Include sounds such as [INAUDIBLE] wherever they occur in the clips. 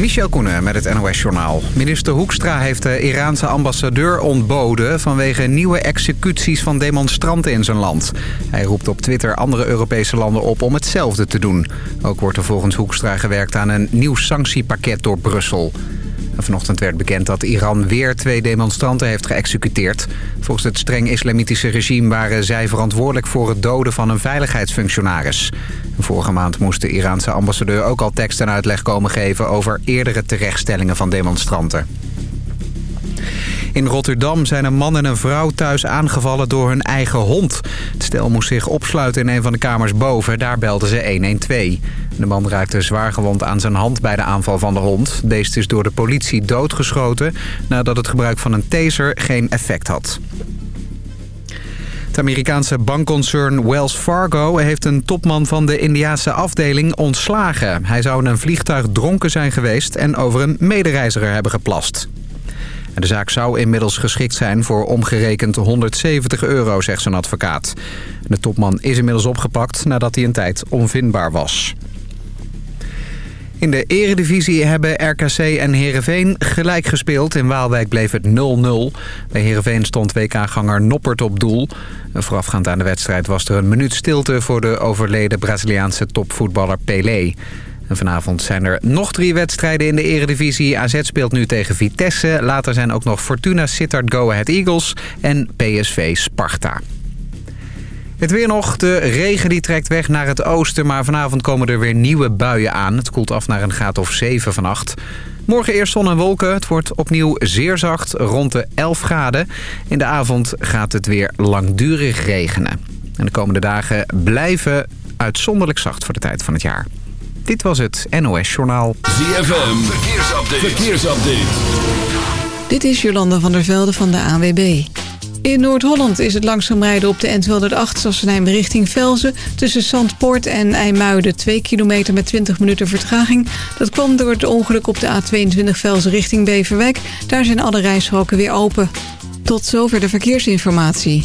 Michel Koenen met het NOS-journaal. Minister Hoekstra heeft de Iraanse ambassadeur ontboden... vanwege nieuwe executies van demonstranten in zijn land. Hij roept op Twitter andere Europese landen op om hetzelfde te doen. Ook wordt er volgens Hoekstra gewerkt aan een nieuw sanctiepakket door Brussel. Vanochtend werd bekend dat Iran weer twee demonstranten heeft geëxecuteerd. Volgens het streng islamitische regime waren zij verantwoordelijk voor het doden van een veiligheidsfunctionaris. Vorige maand moest de Iraanse ambassadeur ook al tekst en uitleg komen geven over eerdere terechtstellingen van demonstranten. In Rotterdam zijn een man en een vrouw thuis aangevallen door hun eigen hond. Het stel moest zich opsluiten in een van de kamers boven. Daar belden ze 112. De man raakte zwaargewond aan zijn hand bij de aanval van de hond. Beest is door de politie doodgeschoten nadat het gebruik van een taser geen effect had. Het Amerikaanse bankconcern Wells Fargo heeft een topman van de Indiaanse afdeling ontslagen. Hij zou in een vliegtuig dronken zijn geweest en over een medereiziger hebben geplast. De zaak zou inmiddels geschikt zijn voor omgerekend 170 euro, zegt zijn advocaat. De topman is inmiddels opgepakt nadat hij een tijd onvindbaar was. In de eredivisie hebben RKC en Heerenveen gelijk gespeeld. In Waalwijk bleef het 0-0. Bij Heerenveen stond WK-ganger Noppert op doel. Voorafgaand aan de wedstrijd was er een minuut stilte... voor de overleden Braziliaanse topvoetballer Pelé. Vanavond zijn er nog drie wedstrijden in de eredivisie. AZ speelt nu tegen Vitesse. Later zijn ook nog Fortuna Sittard Go Ahead Eagles en PSV Sparta. Het weer nog. De regen die trekt weg naar het oosten. Maar vanavond komen er weer nieuwe buien aan. Het koelt af naar een graad of 7 vannacht. Morgen eerst zon en wolken. Het wordt opnieuw zeer zacht, rond de 11 graden. In de avond gaat het weer langdurig regenen. En de komende dagen blijven uitzonderlijk zacht voor de tijd van het jaar. Dit was het NOS Journaal. ZFM, verkeersupdate. verkeersupdate. Dit is Jolanda van der Velde van de ANWB. In Noord-Holland is het langzaam rijden op de N208 Sassenheim richting Velzen. Tussen Zandpoort en IJmuiden 2 kilometer met 20 minuten vertraging. Dat kwam door het ongeluk op de A22 Velzen richting Beverwijk. Daar zijn alle rijstroken weer open. Tot zover de verkeersinformatie.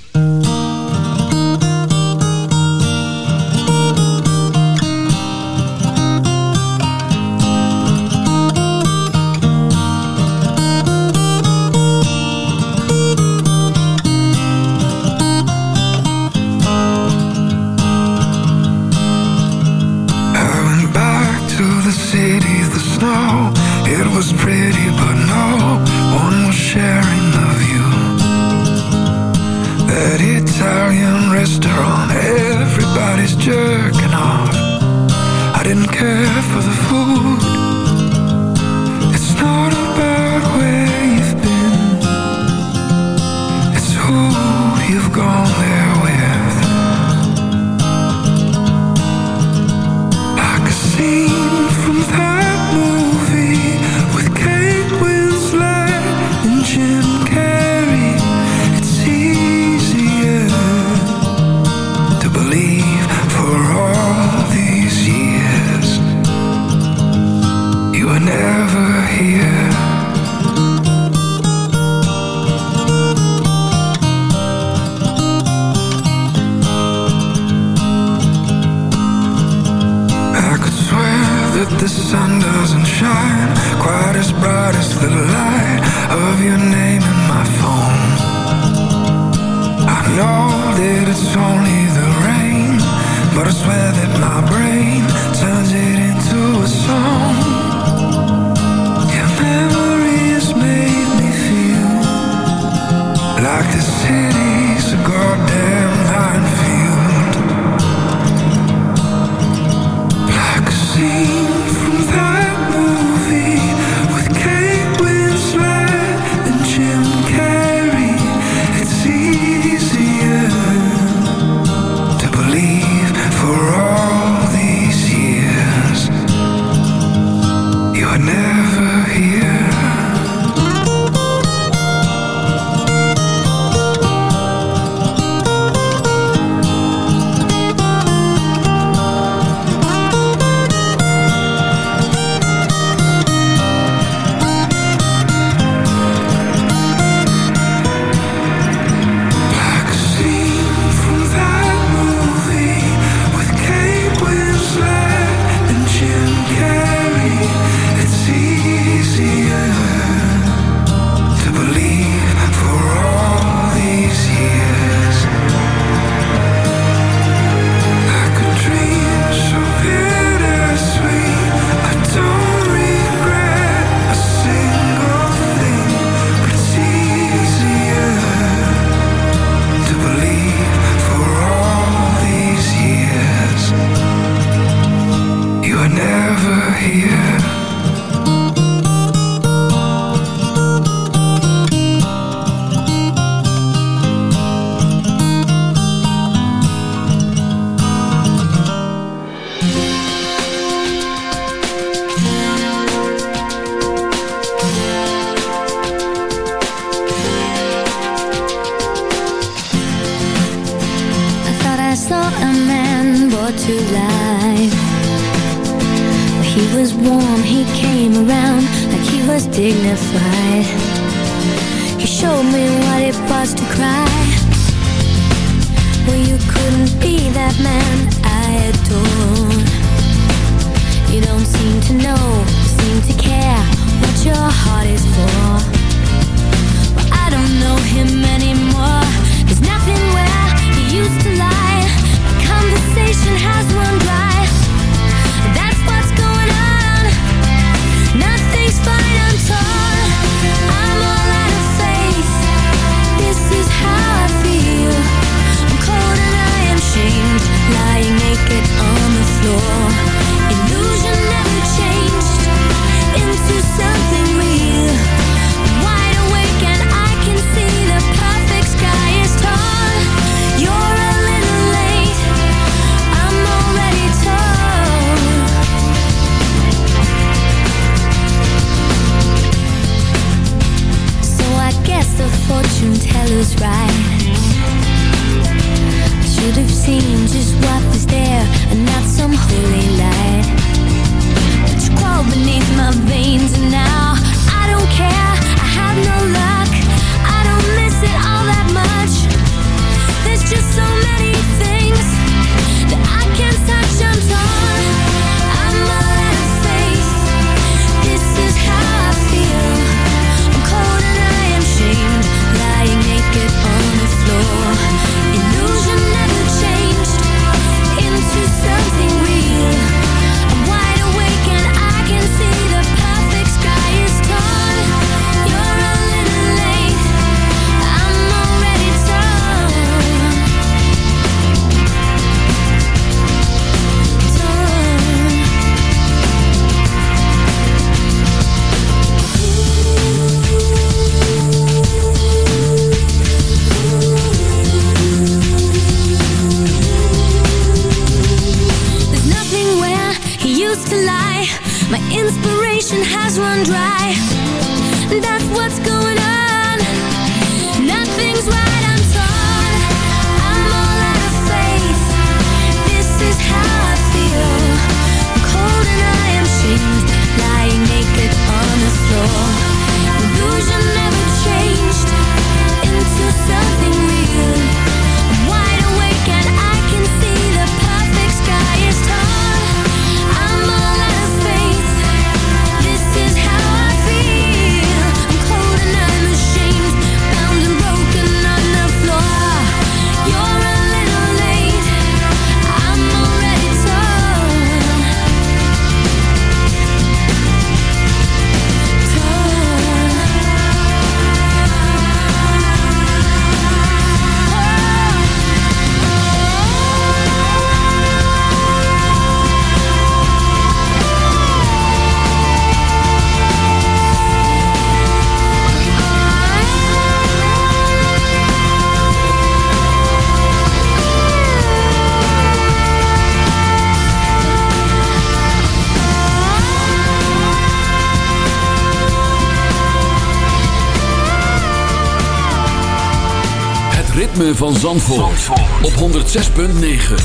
Van Zandvoort, op 106.9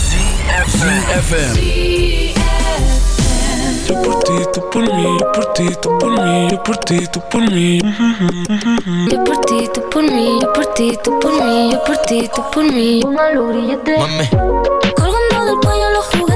CFFM Yo por ti, tú por mí, yo por ti, tú por mí, yo por ti, tú por mí. Yo por ti, tú por mí, yo por ti, tú por mí, yo por ti, tú por mí. Colgando del cuello los juguetes.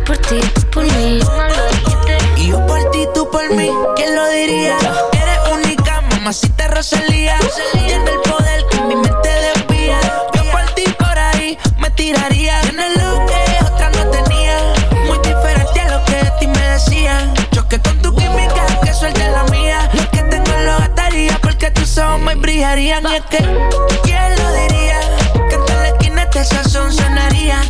Por ti, por mí. Y yo por ti, tú por mí. ¿Quién lo diría? Eres única, mamacita Rosalía. Tiene el poder que mi mente desvía. Yo por ti por ahí me tiraría. Tienes lo que otra no tenía. Muy diferente a lo que de ti me decían. Choque con tu química, que suelte la mía. Lo que tengo lo gastaría porque tus ojos me brillarían. Y es que, ¿quién lo diría? Que en la esquina este sazón sonaría.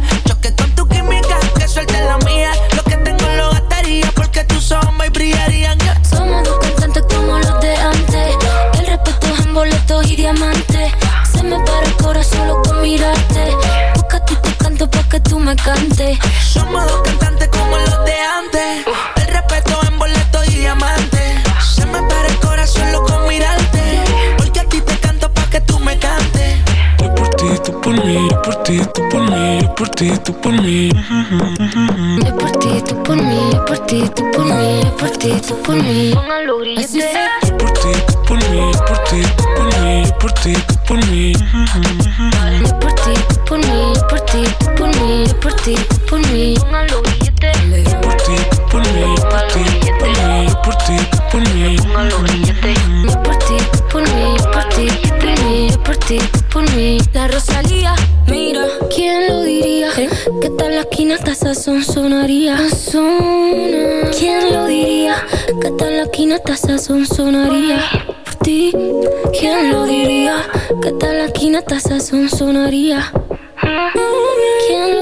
Me cantes. Somos dos cantantes como los de antes. El respeto en boleto y diamante. Se me para el corazón loco mirarte. Porque a ti te canto pa' que tú me cantes. Yo por ti, tú por mí, yo por ti, tú por mí, yo por ti, tú por mí. Yo por ti, tú por mí, yo por ti, tú por mí, yo por ti, tú por mí. Grilletes. Yo por ti, tú por mí, yo por ti, tú por mí, yo por ti, tú por mí. Yo por yo por ti, por mí. Pongan los billetes. Yo por ti, por mí, por ti, por mí, por ti, por mí. Pongan los billetes. Yo por ti, por mí, por ti, por mí, por ti, por mí. La Rosalía, mira, ¿quién lo diría? Que tal la esquina hasta sazón sonaría. Sazona. ¿Quién lo diría? Que tal la esquina hasta sazón sonaría. Por ti, ¿quién lo diría? Que tal la esquina hasta sazón sonaría. ¿Quién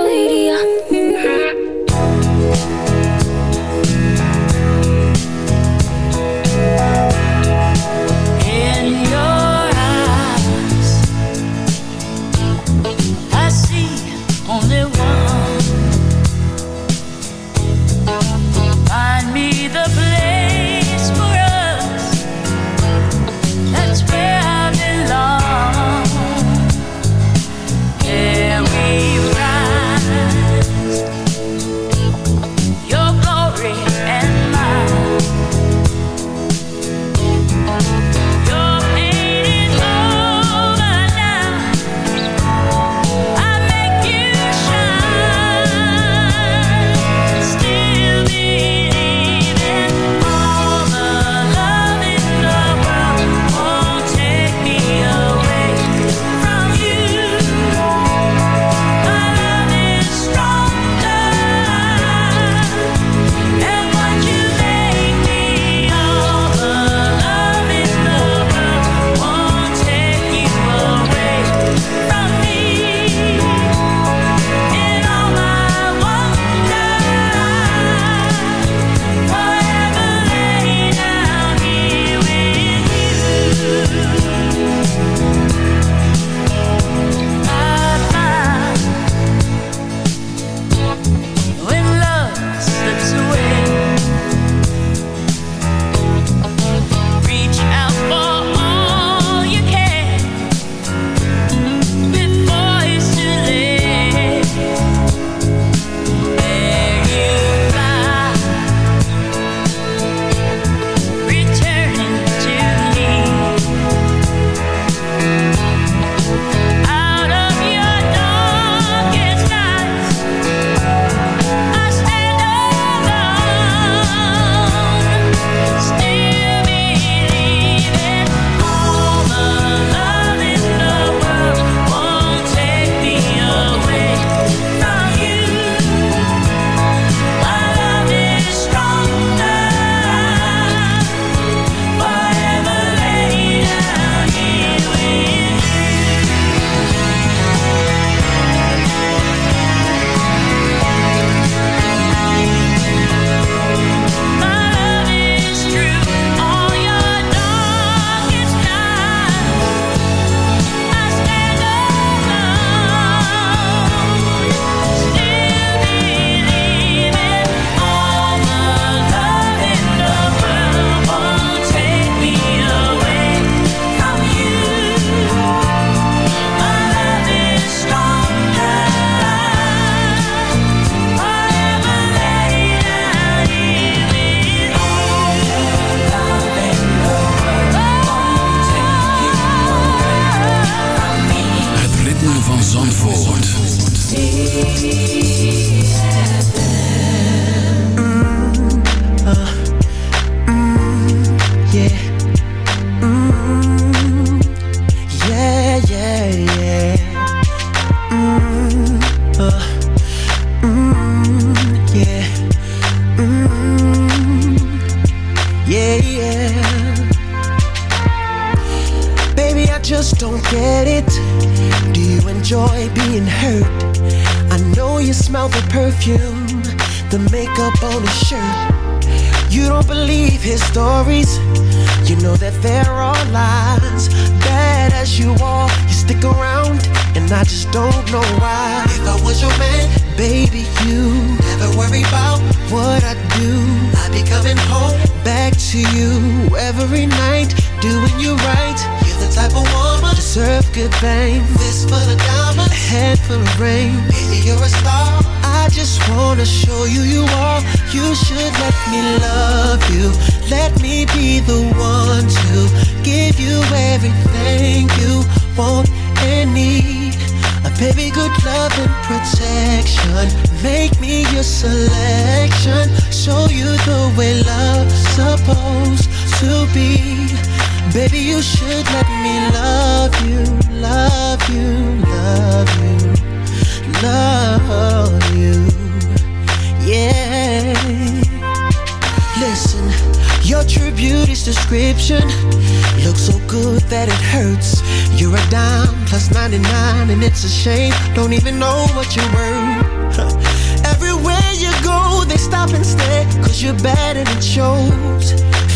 you're bad and it shows.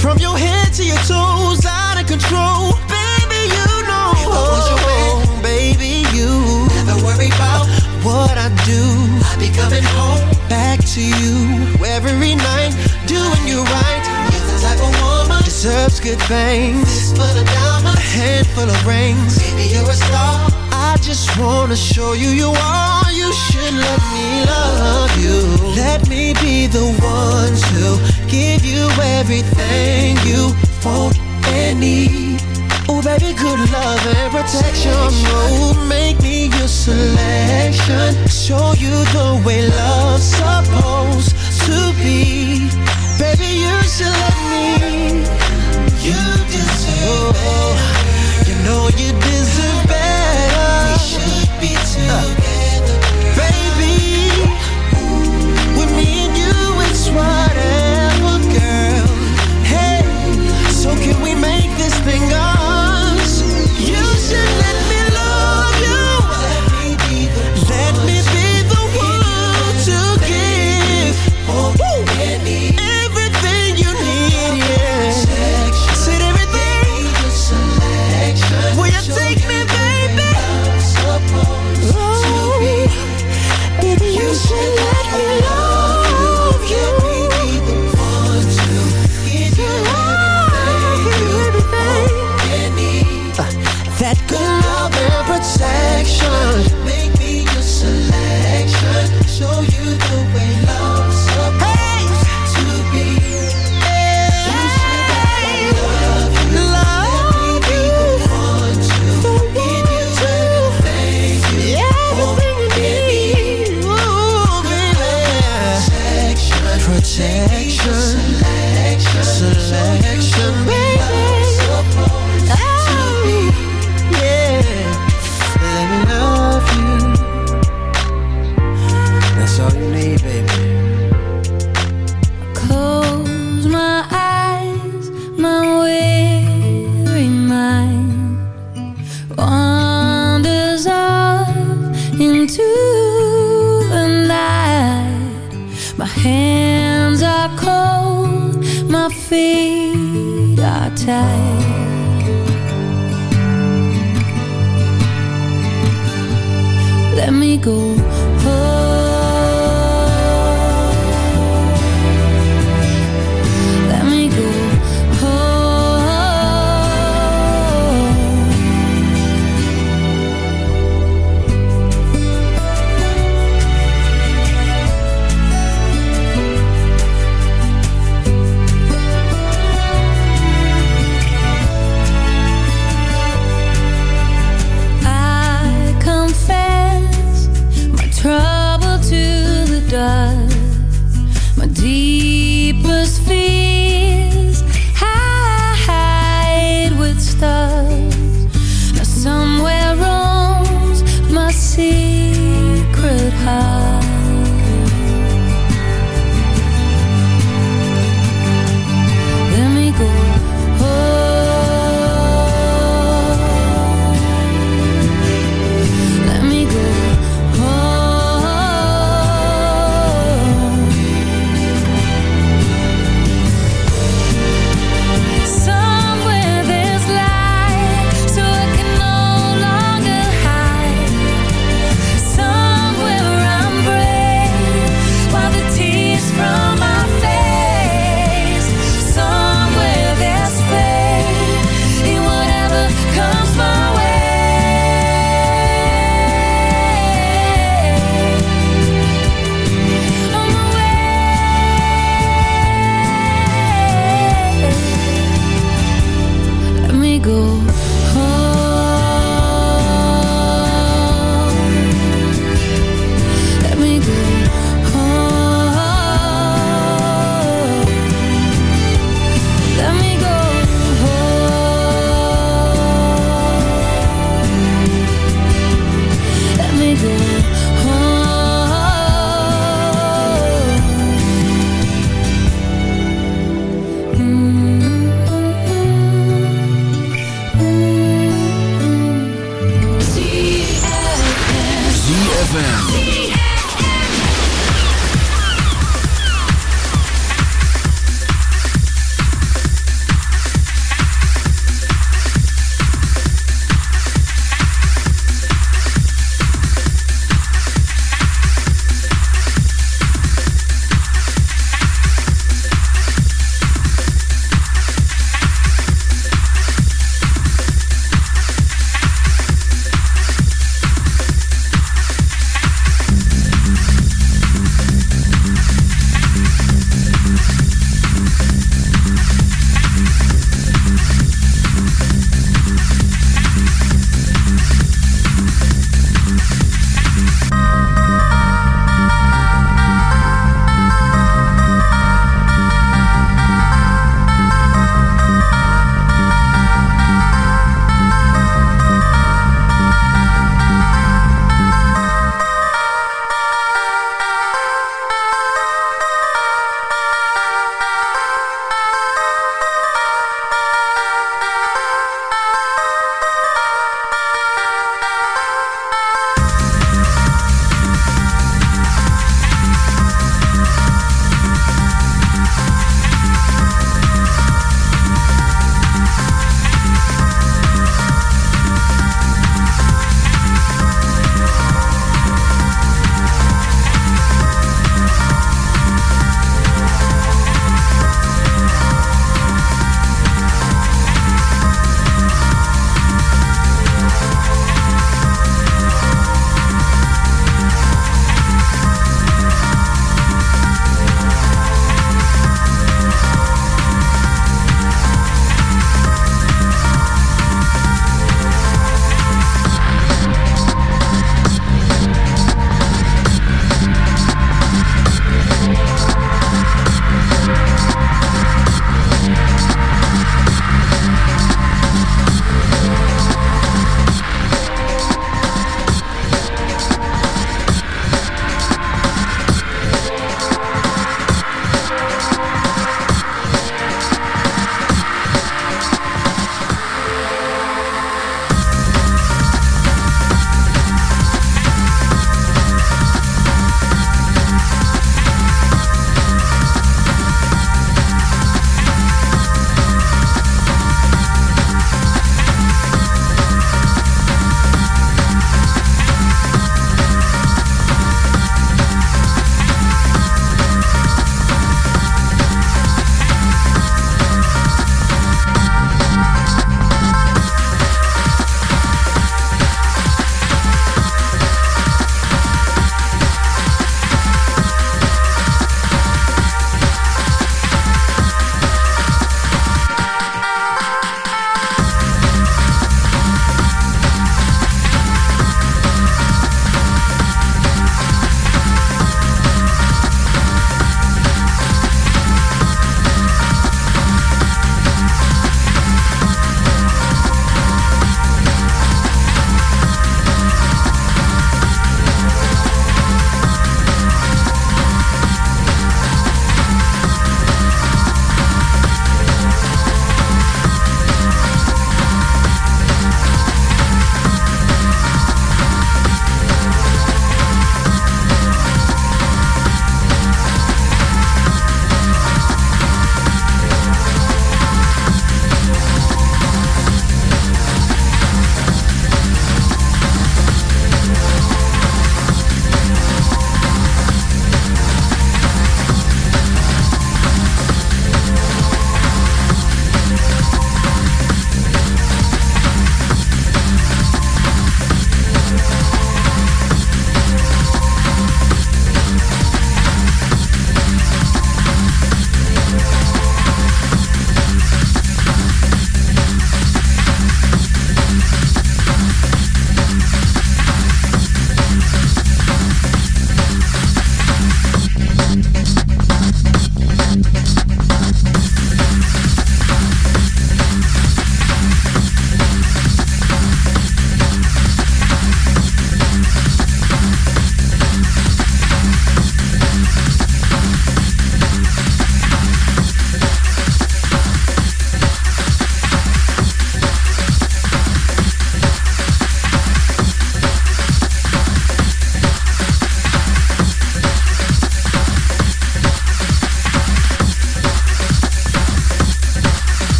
From your head to your toes, out of control. Baby, you know. I want you back. Oh, baby, you. Never worry about what I do. I'll be coming home. Back to you every night, doing you right. You're the type of woman. Deserves good things. A handful of rings. Baby, you're a star just wanna show you you are. You should let me love you. Let me be the one to give you everything you want and need. Oh, baby, good love and protection. Oh, make me your selection. Show you the way love's supposed to be. Baby, you should let me. You deserve it. You know you do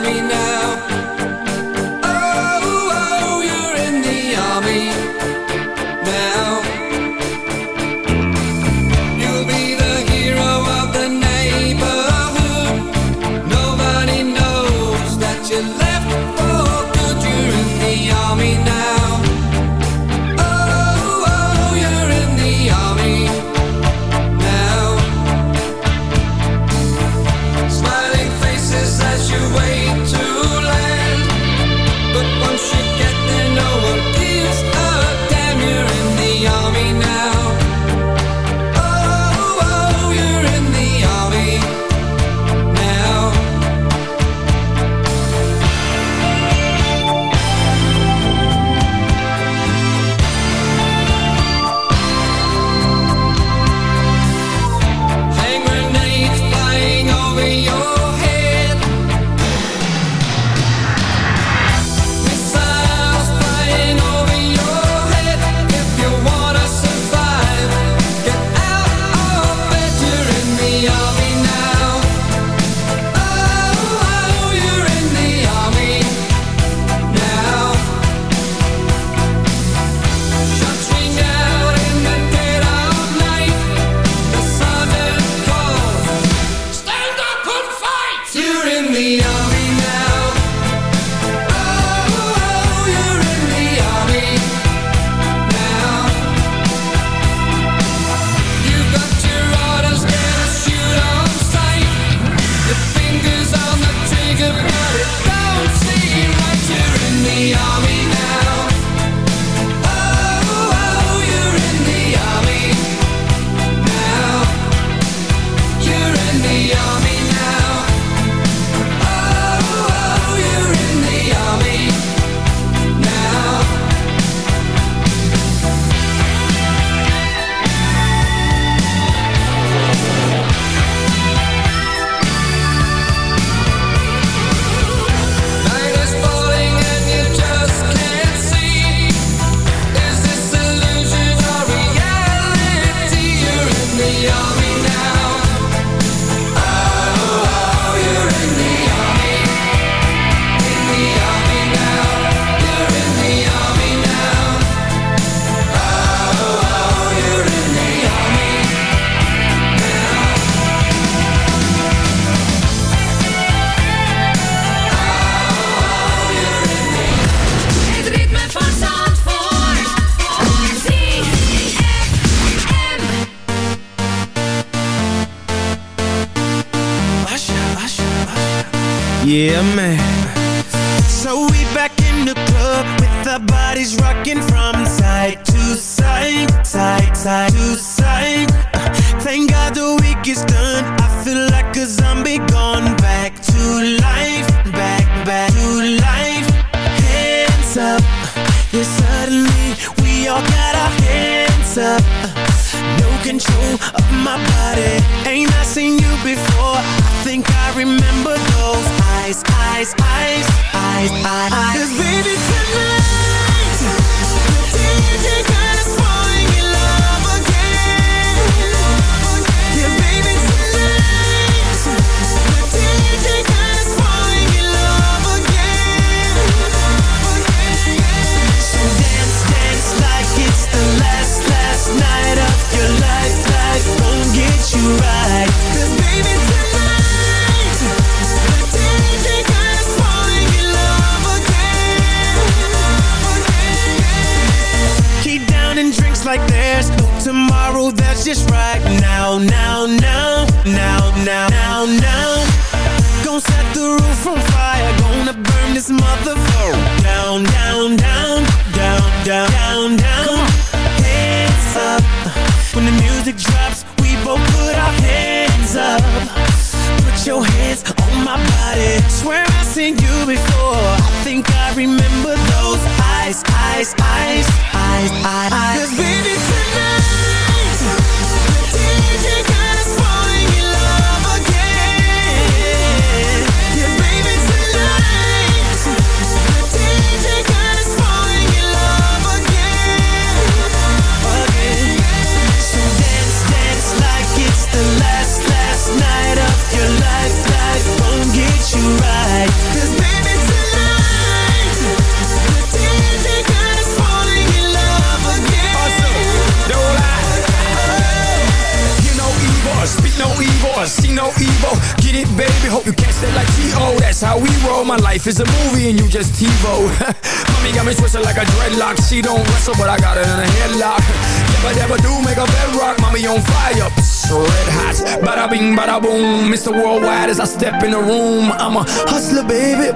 me now.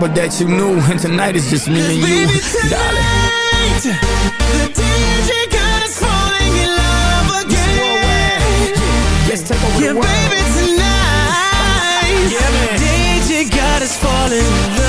but that you knew. And tonight is just me and you, baby, tonight, darling The DJ God is falling in love again. Take over yeah, the world. Yeah, baby, tonight yeah, The DJ God is falling in love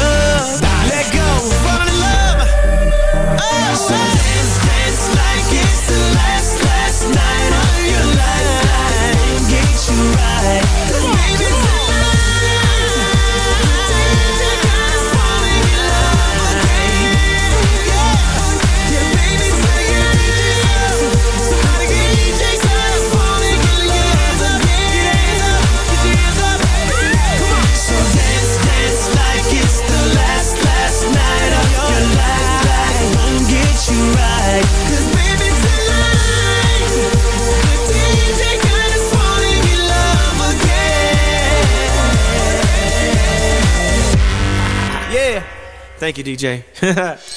Thank you, DJ. [LAUGHS]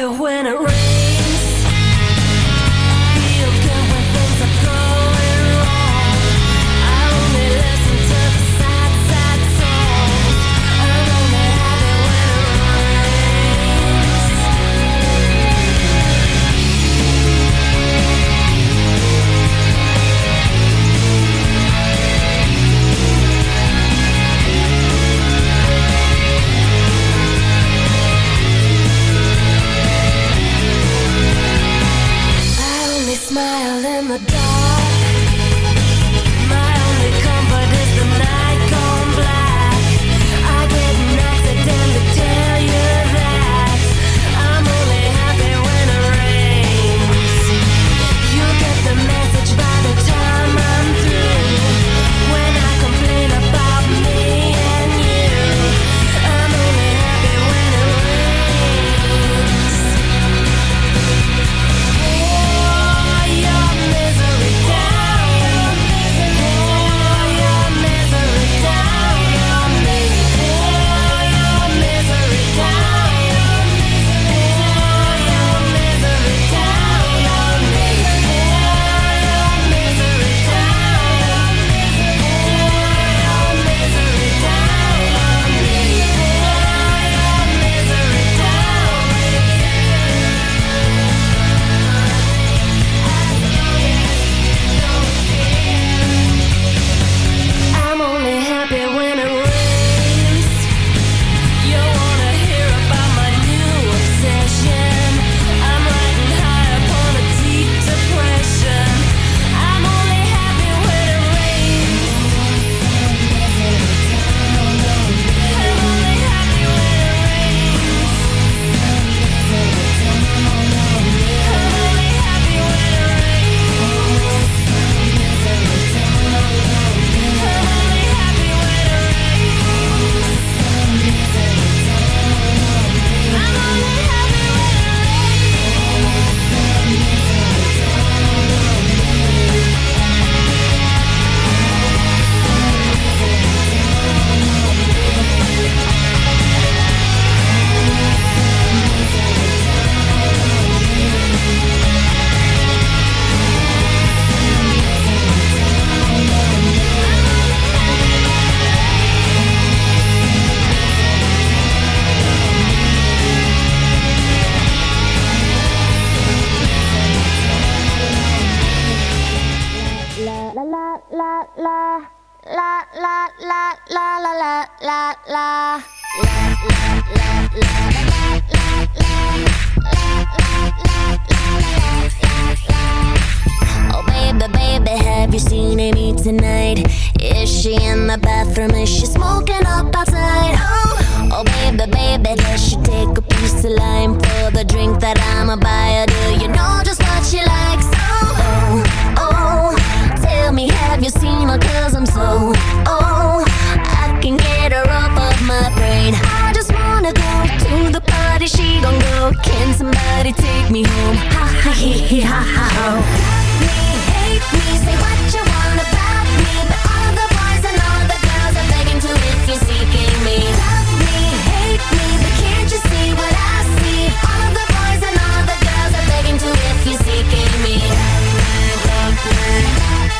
Happy when it la la la la Oh baby, baby, have you seen Amy tonight? Is she in the bathroom? Is she smoking up outside? Oh, oh baby, baby, does she take a piece of lime for the drink that I'ma buy her? Do you know just what she likes? Oh, oh, oh, tell me, have you seen her? Cause I'm so, oh, can get her off of my brain. I just wanna go to the party, she gon' go. Can somebody take me home? Ha ha he he ha ha oh. Love me, hate me, say what you want about me, but all the boys and all the girls are begging to if you're seeking me. Love me, hate me, but can't you see what I see? All the boys and all the girls are begging to if you're seeking me. Love me, Amy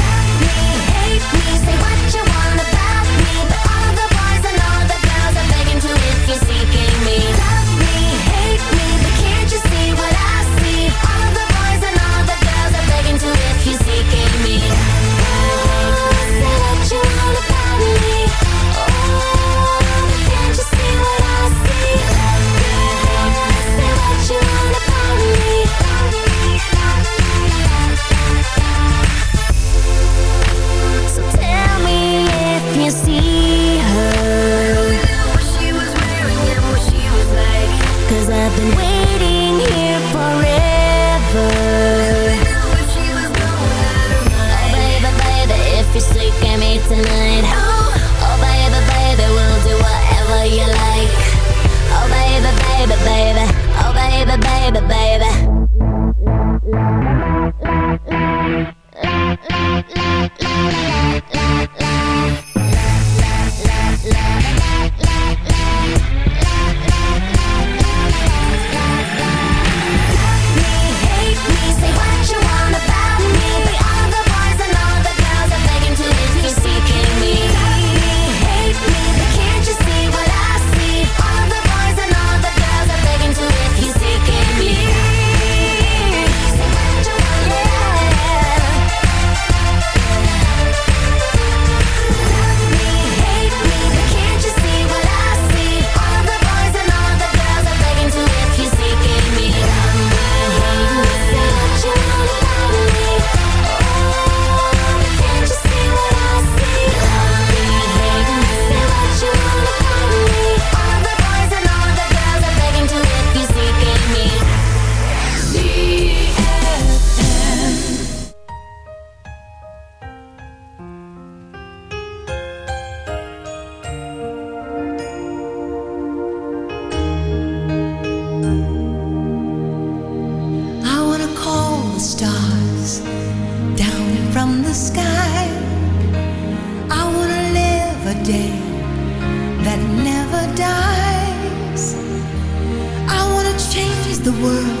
the sky. I wanna live a day that never dies. I wanna change the world.